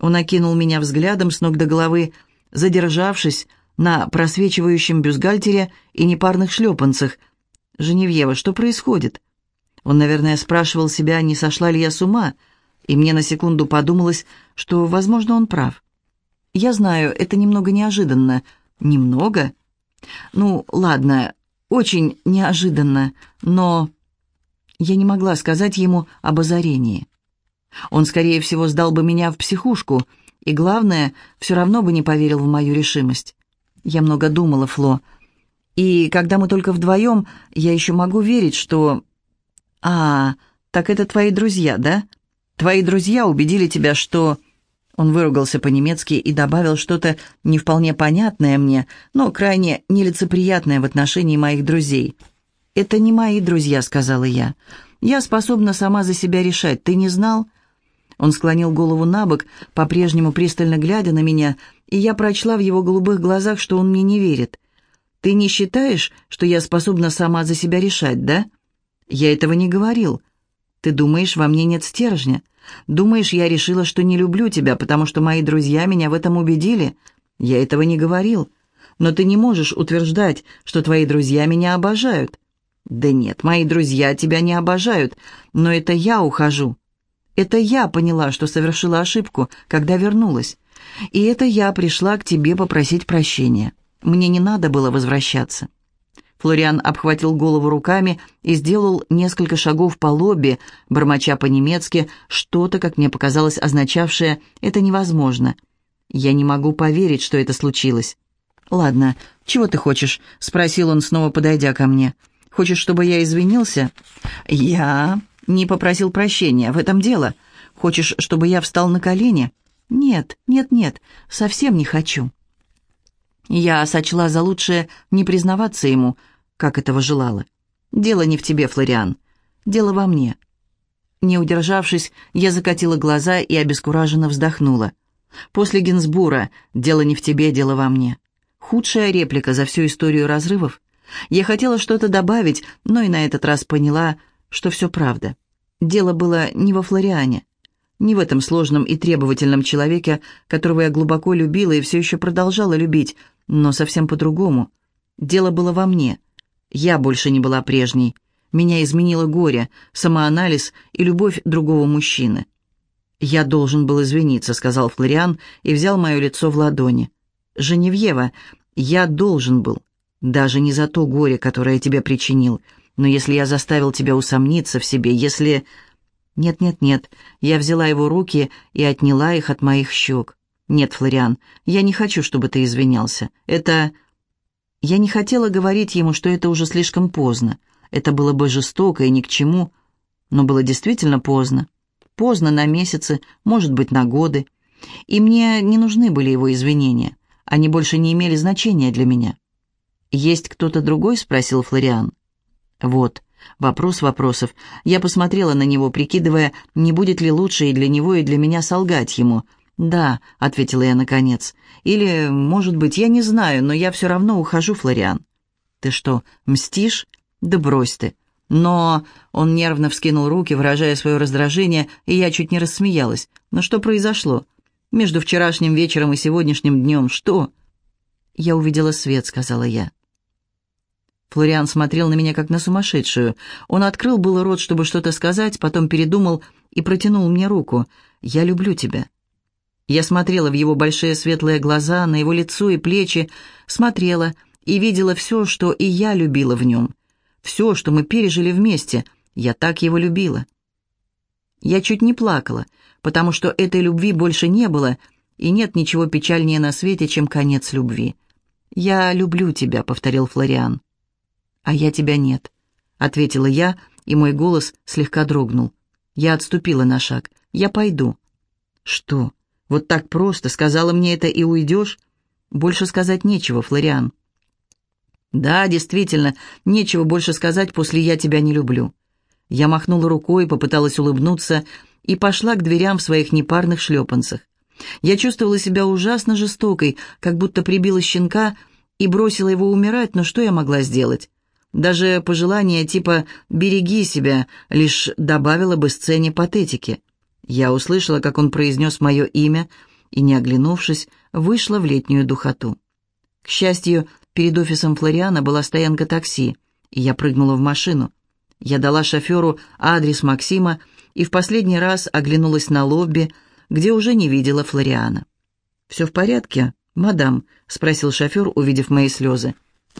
Он окинул меня взглядом с ног до головы, задержавшись на просвечивающем бюстгальтере и непарных шлепанцах. «Женевьева, что происходит?» Он, наверное, спрашивал себя, не сошла ли я с ума, и мне на секунду подумалось, что, возможно, он прав. Я знаю, это немного неожиданно. Немного? Ну, ладно, очень неожиданно, но... Я не могла сказать ему об озарении. Он, скорее всего, сдал бы меня в психушку, и, главное, все равно бы не поверил в мою решимость. Я много думала, Фло. И когда мы только вдвоем, я еще могу верить, что «А, так это твои друзья, да? Твои друзья убедили тебя, что...» Он выругался по-немецки и добавил что-то не вполне понятное мне, но крайне нелицеприятное в отношении моих друзей. «Это не мои друзья», — сказала я. «Я способна сама за себя решать. Ты не знал?» Он склонил голову на бок, по-прежнему пристально глядя на меня, и я прочла в его голубых глазах, что он мне не верит. «Ты не считаешь, что я способна сама за себя решать, да?» «Я этого не говорил. Ты думаешь, во мне нет стержня? Думаешь, я решила, что не люблю тебя, потому что мои друзья меня в этом убедили? Я этого не говорил. Но ты не можешь утверждать, что твои друзья меня обожают». «Да нет, мои друзья тебя не обожают, но это я ухожу. Это я поняла, что совершила ошибку, когда вернулась. И это я пришла к тебе попросить прощения. Мне не надо было возвращаться». Флориан обхватил голову руками и сделал несколько шагов по лобби, бормоча по-немецки, что-то, как мне показалось, означавшее «это невозможно». Я не могу поверить, что это случилось. «Ладно, чего ты хочешь?» — спросил он, снова подойдя ко мне. «Хочешь, чтобы я извинился?» «Я не попросил прощения, в этом дело. Хочешь, чтобы я встал на колени?» «Нет, нет, нет, совсем не хочу». Я сочла за лучшее не признаваться ему, — как этого желала. «Дело не в тебе, Флориан. Дело во мне». Не удержавшись, я закатила глаза и обескураженно вздохнула. «После Гинсбура дело не в тебе, дело во мне». Худшая реплика за всю историю разрывов. Я хотела что-то добавить, но и на этот раз поняла, что все правда. Дело было не во Флориане, не в этом сложном и требовательном человеке, которого я глубоко любила и все еще продолжала любить, но совсем по-другому. Дело было во мне — я больше не была прежней. Меня изменило горе, самоанализ и любовь другого мужчины. «Я должен был извиниться», — сказал Флориан и взял мое лицо в ладони. «Женевьева, я должен был. Даже не за то горе, которое тебе причинил, Но если я заставил тебя усомниться в себе, если...» «Нет-нет-нет», я взяла его руки и отняла их от моих щек. «Нет, Флориан, я не хочу, чтобы ты извинялся. Это...» Я не хотела говорить ему, что это уже слишком поздно. Это было бы жестоко и ни к чему, но было действительно поздно. Поздно на месяцы, может быть, на годы. И мне не нужны были его извинения. Они больше не имели значения для меня. «Есть кто-то другой?» — спросил Флориан. «Вот, вопрос вопросов. Я посмотрела на него, прикидывая, не будет ли лучше и для него, и для меня солгать ему. «Да», — ответила я наконец. «Или, может быть, я не знаю, но я все равно ухожу, Флориан». «Ты что, мстишь?» «Да брось ты». Но он нервно вскинул руки, выражая свое раздражение, и я чуть не рассмеялась. «Но что произошло? Между вчерашним вечером и сегодняшним днем что?» «Я увидела свет», — сказала я. Флориан смотрел на меня как на сумасшедшую. Он открыл было рот, чтобы что-то сказать, потом передумал и протянул мне руку. «Я люблю тебя». Я смотрела в его большие светлые глаза, на его лицо и плечи, смотрела и видела все, что и я любила в нем. Все, что мы пережили вместе, я так его любила. Я чуть не плакала, потому что этой любви больше не было, и нет ничего печальнее на свете, чем конец любви. «Я люблю тебя», — повторил Флориан. «А я тебя нет», — ответила я, и мой голос слегка дрогнул. Я отступила на шаг. «Я пойду». «Что? Вот так просто сказала мне это и уйдешь?» «Больше сказать нечего, Флориан». «Да, действительно, нечего больше сказать после «я тебя не люблю». Я махнула рукой, попыталась улыбнуться и пошла к дверям в своих непарных шлепанцах. Я чувствовала себя ужасно жестокой, как будто прибила щенка и бросила его умирать, но что я могла сделать? Даже пожелание типа «береги себя» лишь добавило бы сцене патетики. Я услышала, как он произнес мое имя, и, не оглянувшись, вышла в летнюю духоту. К счастью, перед офисом Флориана была стоянка такси, и я прыгнула в машину. Я дала шоферу адрес Максима и в последний раз оглянулась на лобби, где уже не видела Флориана. «Все в порядке, мадам?» — спросил шофер, увидев мои слезы.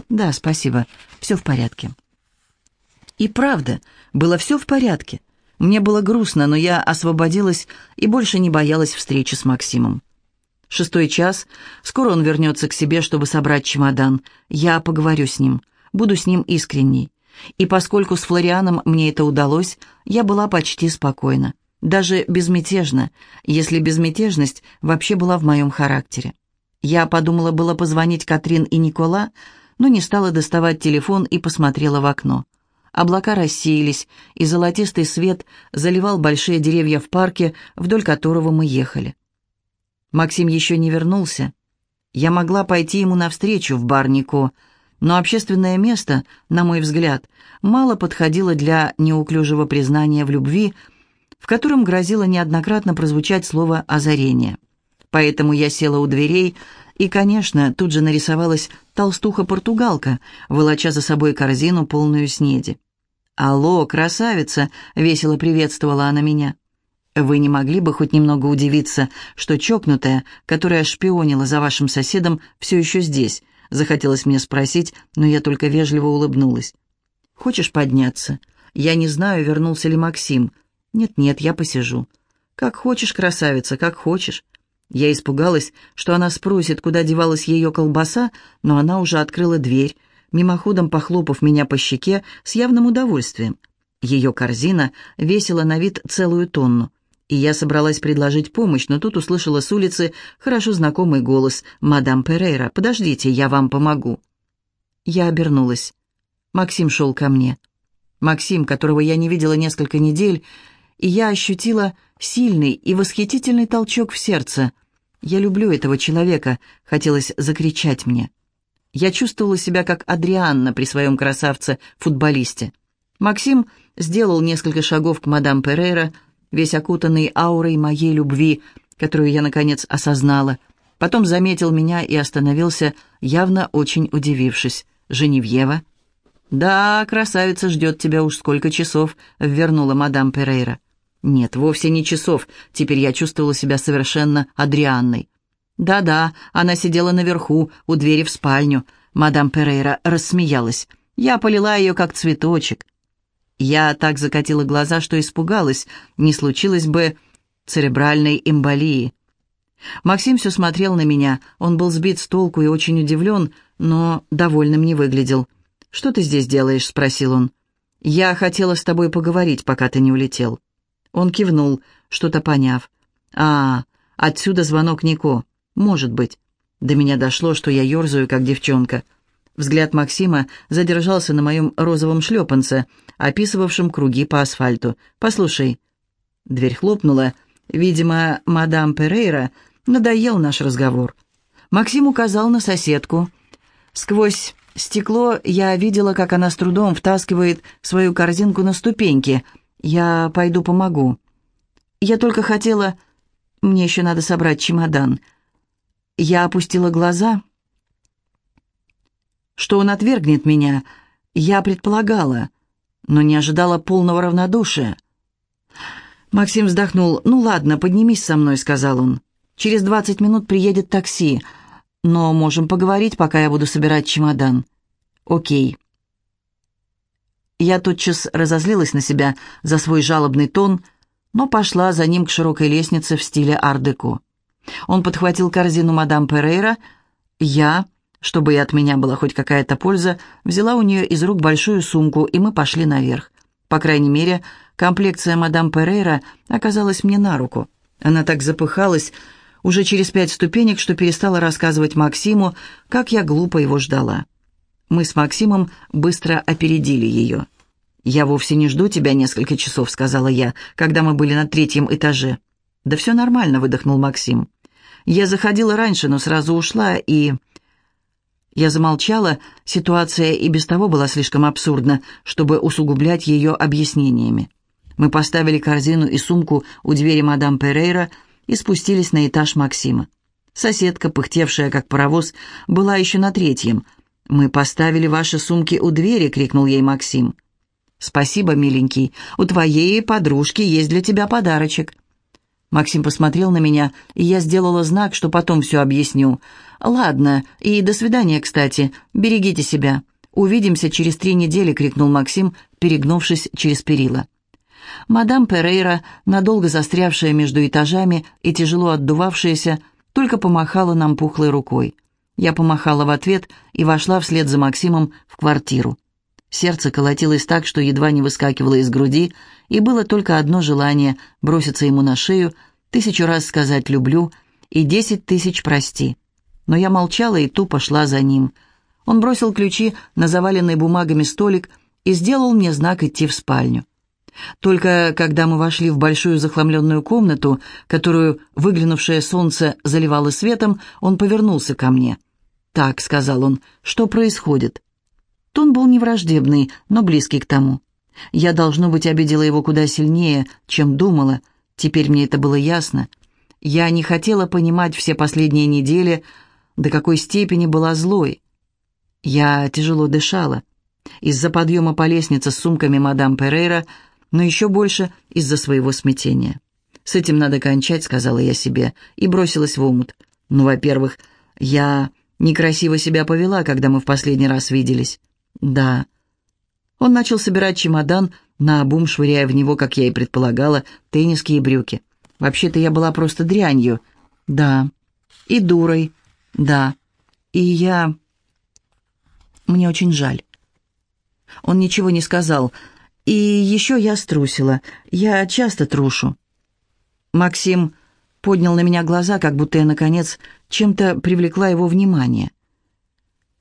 «Да, спасибо, все в порядке». И правда, было все в порядке. Мне было грустно, но я освободилась и больше не боялась встречи с Максимом. Шестой час. Скоро он вернется к себе, чтобы собрать чемодан. Я поговорю с ним. Буду с ним искренней. И поскольку с Флорианом мне это удалось, я была почти спокойна. Даже безмятежна, если безмятежность вообще была в моем характере. Я подумала было позвонить Катрин и Никола, но не стала доставать телефон и посмотрела в окно. Облака рассеялись, и золотистый свет заливал большие деревья в парке, вдоль которого мы ехали. Максим еще не вернулся. Я могла пойти ему навстречу в бар Нико, но общественное место, на мой взгляд, мало подходило для неуклюжего признания в любви, в котором грозило неоднократно прозвучать слово «озарение». Поэтому я села у дверей, и, конечно, тут же нарисовалась толстуха-португалка, волоча за собой корзину, полную снеди. «Алло, красавица!» — весело приветствовала она меня. «Вы не могли бы хоть немного удивиться, что чокнутая, которая шпионила за вашим соседом, все еще здесь?» — захотелось мне спросить, но я только вежливо улыбнулась. «Хочешь подняться? Я не знаю, вернулся ли Максим. Нет-нет, я посижу». «Как хочешь, красавица, как хочешь». Я испугалась, что она спросит, куда девалась ее колбаса, но она уже открыла дверь, мимоходом похлопав меня по щеке с явным удовольствием. Ее корзина весила на вид целую тонну, и я собралась предложить помощь, но тут услышала с улицы хорошо знакомый голос «Мадам Перейра, подождите, я вам помогу». Я обернулась. Максим шел ко мне. Максим, которого я не видела несколько недель, и я ощутила сильный и восхитительный толчок в сердце. «Я люблю этого человека», — хотелось закричать мне. Я чувствовала себя как Адрианна при своем красавце-футболисте. Максим сделал несколько шагов к мадам Перейра, весь окутанный аурой моей любви, которую я, наконец, осознала. Потом заметил меня и остановился, явно очень удивившись. «Женевьева?» «Да, красавица ждет тебя уж сколько часов», — вернула мадам Перейра. Нет, вовсе не часов. Теперь я чувствовала себя совершенно Адрианной. Да-да, она сидела наверху, у двери в спальню. Мадам Перейра рассмеялась. Я полила ее как цветочек. Я так закатила глаза, что испугалась, не случилось бы церебральной эмболии. Максим все смотрел на меня, он был сбит с толку и очень удивлен, но довольным не выглядел. «Что ты здесь делаешь?» — спросил он. «Я хотела с тобой поговорить, пока ты не улетел». Он кивнул, что-то поняв. «А, отсюда звонок Нико. Может быть». До меня дошло, что я ерзаю, как девчонка. Взгляд Максима задержался на моем розовом шлепанце, описывавшем круги по асфальту. «Послушай». Дверь хлопнула. Видимо, мадам Перейра надоел наш разговор. Максим указал на соседку. Сквозь стекло я видела, как она с трудом втаскивает свою корзинку на ступеньки. «Я пойду помогу». «Я только хотела...» «Мне еще надо собрать чемодан». Я опустила глаза. Что он отвергнет меня, я предполагала, но не ожидала полного равнодушия. Максим вздохнул. «Ну ладно, поднимись со мной», — сказал он. «Через двадцать минут приедет такси, но можем поговорить, пока я буду собирать чемодан». «Окей». Я тотчас разозлилась на себя за свой жалобный тон, но пошла за ним к широкой лестнице в стиле ар-деко. Он подхватил корзину мадам Перейра. Я, чтобы и от меня была хоть какая-то польза, взяла у нее из рук большую сумку, и мы пошли наверх. По крайней мере, комплекция мадам Перейра оказалась мне на руку. Она так запыхалась уже через пять ступенек, что перестала рассказывать Максиму, как я глупо его ждала. Мы с Максимом быстро опередили ее. «Я вовсе не жду тебя несколько часов», — сказала я, когда мы были на третьем этаже. «Да все нормально», — выдохнул Максим. «Я заходила раньше, но сразу ушла, и...» Я замолчала, ситуация и без того была слишком абсурдна, чтобы усугублять ее объяснениями. Мы поставили корзину и сумку у двери мадам Перейра и спустились на этаж Максима. Соседка, пыхтевшая как паровоз, была еще на третьем. «Мы поставили ваши сумки у двери», — крикнул ей Максим. «Спасибо, миленький. У твоей подружки есть для тебя подарочек». Максим посмотрел на меня, и я сделала знак, что потом все объясню. «Ладно, и до свидания, кстати. Берегите себя. Увидимся через три недели», — крикнул Максим, перегнувшись через перила. Мадам Перейра, надолго застрявшая между этажами и тяжело отдувавшаяся, только помахала нам пухлой рукой. Я помахала в ответ и вошла вслед за Максимом в квартиру. Сердце колотилось так, что едва не выскакивало из груди, и было только одно желание — броситься ему на шею, тысячу раз сказать «люблю» и десять тысяч «прости». Но я молчала и тупо шла за ним. Он бросил ключи на заваленный бумагами столик и сделал мне знак идти в спальню. Только когда мы вошли в большую захламленную комнату, которую выглянувшее солнце заливало светом, он повернулся ко мне. «Так», — сказал он, — «что происходит?» Тон был не враждебный, но близкий к тому. Я, должно быть, обидела его куда сильнее, чем думала. Теперь мне это было ясно. Я не хотела понимать все последние недели, до какой степени была злой. Я тяжело дышала. Из-за подъема по лестнице с сумками мадам Перейра, но еще больше из-за своего смятения. «С этим надо кончать», — сказала я себе, и бросилась в омут. «Ну, во-первых, я некрасиво себя повела, когда мы в последний раз виделись. «Да». Он начал собирать чемодан, наобум швыряя в него, как я и предполагала, тенниски и брюки. «Вообще-то я была просто дрянью». «Да». «И дурой». «Да». «И я...» «Мне очень жаль». Он ничего не сказал. «И еще я струсила. Я часто трушу». Максим поднял на меня глаза, как будто я, наконец, чем-то привлекла его внимание.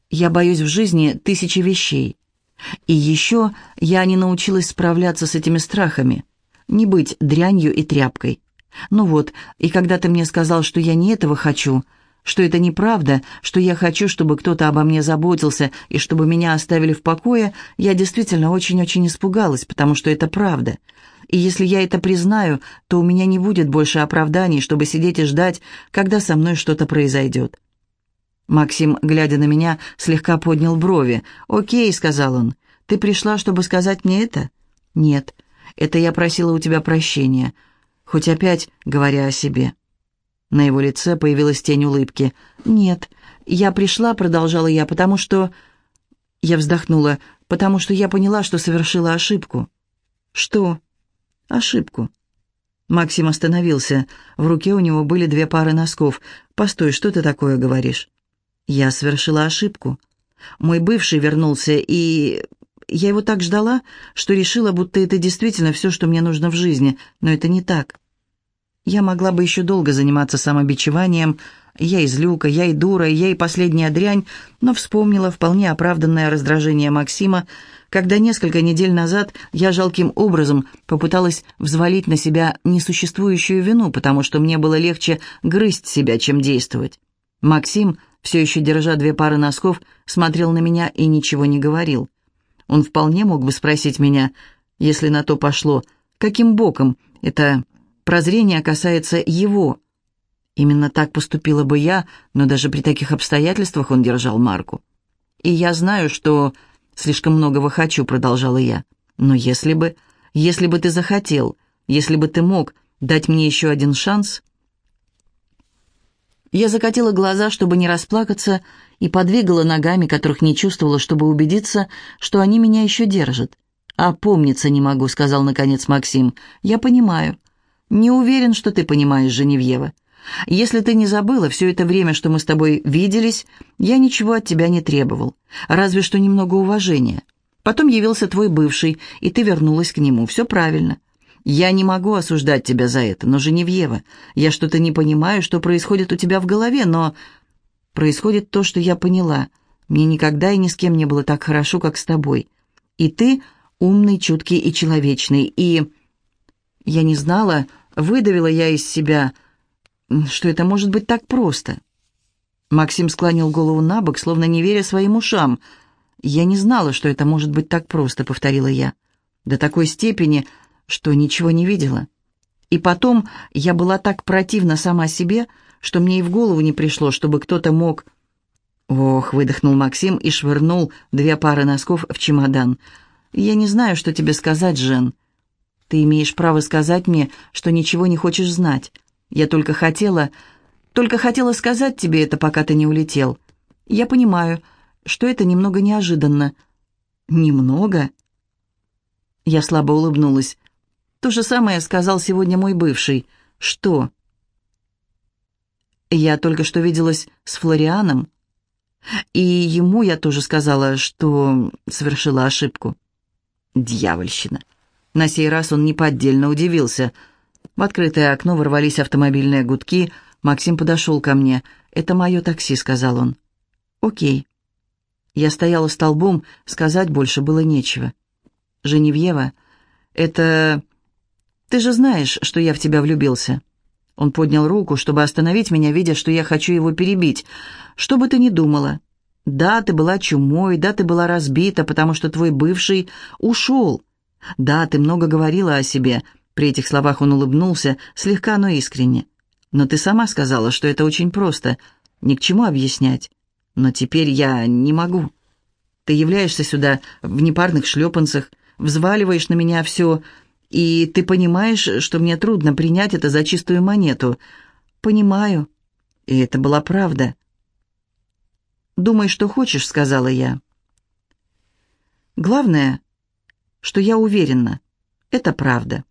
Я боюсь в жизни тысячи вещей. И еще я не научилась справляться с этими страхами, не быть дрянью и тряпкой. Ну вот, и когда ты мне сказал, что я не этого хочу, что это неправда, что я хочу, чтобы кто-то обо мне заботился и чтобы меня оставили в покое, я действительно очень-очень испугалась, потому что это правда. И если я это признаю, то у меня не будет больше оправданий, чтобы сидеть и ждать, когда со мной что-то произойдет. Максим, глядя на меня, слегка поднял брови. «Окей», — сказал он, — «ты пришла, чтобы сказать мне это?» «Нет, это я просила у тебя прощения, хоть опять говоря о себе». На его лице появилась тень улыбки. «Нет, я пришла», — продолжала я, — «потому что...» Я вздохнула, «потому что я поняла, что совершила ошибку. «Что?» «Ошибку». Максим остановился. В руке у него были две пары носков. «Постой, что ты такое говоришь?» «Я совершила ошибку. Мой бывший вернулся, и... Я его так ждала, что решила, будто это действительно все, что мне нужно в жизни, но это не так. Я могла бы еще долго заниматься самобичеванием. Я и злюка, я и дура, я и последняя дрянь, но вспомнила вполне оправданное раздражение Максима, когда несколько недель назад я жалким образом попыталась взвалить на себя несуществующую вину, потому что мне было легче грызть себя, чем действовать. Максим, все еще держа две пары носков, смотрел на меня и ничего не говорил. Он вполне мог бы спросить меня, если на то пошло, каким боком это прозрение касается его. Именно так поступила бы я, но даже при таких обстоятельствах он держал марку. «И я знаю, что слишком многого хочу», — продолжала я. «Но если бы, если бы ты захотел, если бы ты мог дать мне еще один шанс...» Я закатила глаза, чтобы не расплакаться, и подвигала ногами, которых не чувствовала, чтобы убедиться, что они меня еще держат. «А помниться не могу», — сказал наконец Максим. «Я понимаю. Не уверен, что ты понимаешь, Женевьева. Если ты не забыла, все это время, что мы с тобой виделись, я ничего от тебя не требовал, разве что немного уважения. Потом явился твой бывший, и ты вернулась к нему. Все правильно. Я не могу осуждать тебя за это, но, Женевьева, я что-то не понимаю, что происходит у тебя в голове, но происходит то, что я поняла. Мне никогда и ни с кем не было так хорошо, как с тобой. И ты умный, чуткий и человечный, и... Я не знала, выдавила я из себя, что это может быть так просто. Максим склонил голову на бок, словно не веря своим ушам. «Я не знала, что это может быть так просто», — повторила я. «До такой степени, что ничего не видела. И потом я была так противна сама себе, что мне и в голову не пришло, чтобы кто-то мог... Ох, выдохнул Максим и швырнул две пары носков в чемодан. Я не знаю, что тебе сказать, Жен. Ты имеешь право сказать мне, что ничего не хочешь знать. Я только хотела... Только хотела сказать тебе это, пока ты не улетел. Я понимаю, что это немного неожиданно. Немного? Я слабо улыбнулась. То же самое сказал сегодня мой бывший. Что? Я только что виделась с Флорианом, и ему я тоже сказала, что совершила ошибку. Дьявольщина. На сей раз он неподдельно удивился. В открытое окно ворвались автомобильные гудки. Максим подошел ко мне. «Это мое такси», — сказал он. «Окей». Я стояла столбом, сказать больше было нечего. «Женевьева, это... Ты же знаешь, что я в тебя влюбился». Он поднял руку, чтобы остановить меня, видя, что я хочу его перебить. «Что бы ты ни думала. Да, ты была чумой, да, ты была разбита, потому что твой бывший ушел. Да, ты много говорила о себе». При этих словах он улыбнулся, слегка, но искренне. «Но ты сама сказала, что это очень просто. Ни к чему объяснять. Но теперь я не могу. Ты являешься сюда в непарных шлепанцах, взваливаешь на меня все, и ты понимаешь, что мне трудно принять это за чистую монету. Понимаю. И это была правда. «Думай, что хочешь», — сказала я. Главное, что я уверена, это правда.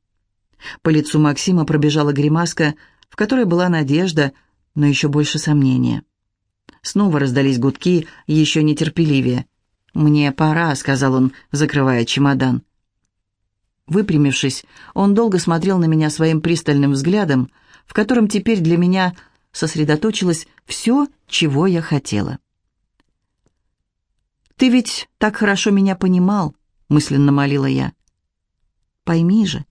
По лицу Максима пробежала гримаска, в которой была надежда, но еще больше сомнения. Снова раздались гудки, еще нетерпеливее. «Мне пора», — сказал он, закрывая чемодан. Выпрямившись, он долго смотрел на меня своим пристальным взглядом, в котором теперь для меня сосредоточилось все, чего я хотела. «Ты ведь так хорошо меня понимал», — мысленно молила я. «Пойми же».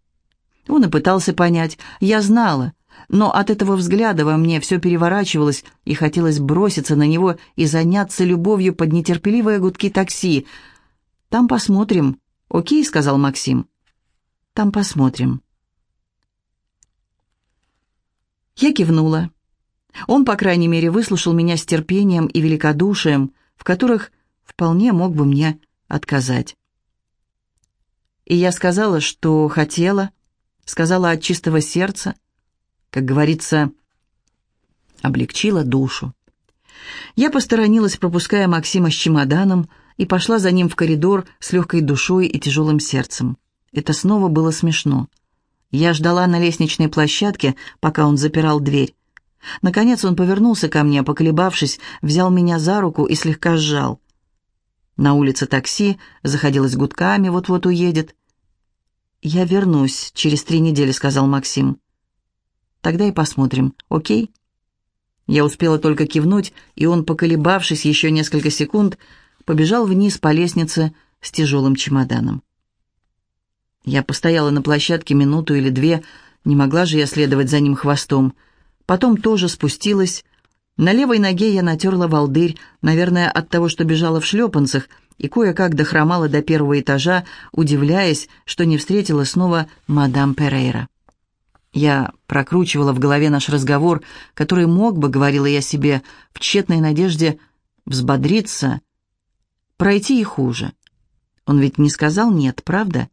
Он и пытался понять. Я знала, но от этого взгляда во мне все переворачивалось, и хотелось броситься на него и заняться любовью под нетерпеливые гудки такси. «Там посмотрим». «Окей», — сказал Максим. Там посмотрим». Я кивнула. Он, по крайней мере, выслушал меня с терпением и великодушием, в которых вполне мог бы мне отказать. И я сказала, что хотела, сказала от чистого сердца, как говорится, облегчила душу. Я посторонилась, пропуская Максима с чемоданом, и пошла за ним в коридор с легкой душой и тяжелым сердцем. Это снова было смешно. Я ждала на лестничной площадке, пока он запирал дверь. Наконец он повернулся ко мне, поколебавшись, взял меня за руку и слегка сжал. На улице такси, заходилось гудками, вот-вот уедет. «Я вернусь через три недели», — сказал Максим. «Тогда и посмотрим, окей?» Я успела только кивнуть, и он, поколебавшись еще несколько секунд, побежал вниз по лестнице с тяжелым чемоданом. Я постояла на площадке минуту или две, не могла же я следовать за ним хвостом. Потом тоже спустилась. На левой ноге я натерла волдырь, наверное, от того, что бежала в шлепанцах, и кое-как дохромала до первого этажа, удивляясь, что не встретила снова мадам Перейра. Я прокручивала в голове наш разговор, который мог бы, говорила я себе, в тщетной надежде взбодриться, пройти и хуже. Он ведь не сказал «нет», правда?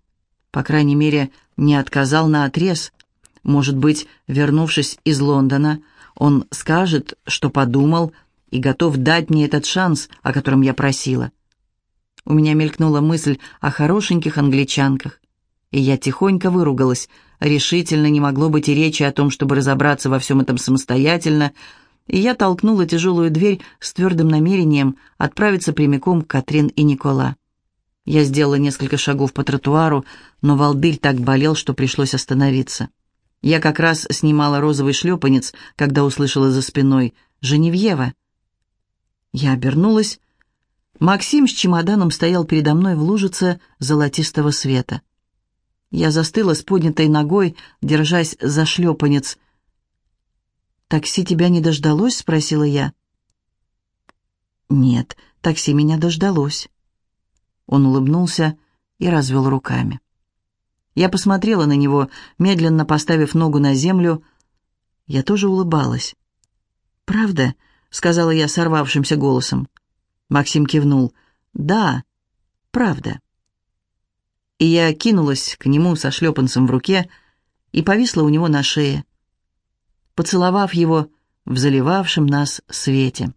По крайней мере, не отказал на отрез. Может быть, вернувшись из Лондона, он скажет, что подумал, и готов дать мне этот шанс, о котором я просила. У меня мелькнула мысль о хорошеньких англичанках, и я тихонько выругалась. Решительно не могло быть и речи о том, чтобы разобраться во всем этом самостоятельно, и я толкнула тяжелую дверь с твердым намерением отправиться прямиком к Катрин и Никола. Я сделала несколько шагов по тротуару, но волдырь так болел, что пришлось остановиться. Я как раз снимала розовый шлепанец, когда услышала за спиной «Женевьева». Я обернулась Максим с чемоданом стоял передо мной в лужице золотистого света. Я застыла с поднятой ногой, держась за шлепанец. «Такси тебя не дождалось?» — спросила я. «Нет, такси меня дождалось». Он улыбнулся и развел руками. Я посмотрела на него, медленно поставив ногу на землю. Я тоже улыбалась. «Правда?» — сказала я сорвавшимся голосом. Максим кивнул. «Да, правда». И я кинулась к нему со шлепанцем в руке и повисла у него на шее, поцеловав его в заливавшем нас свете.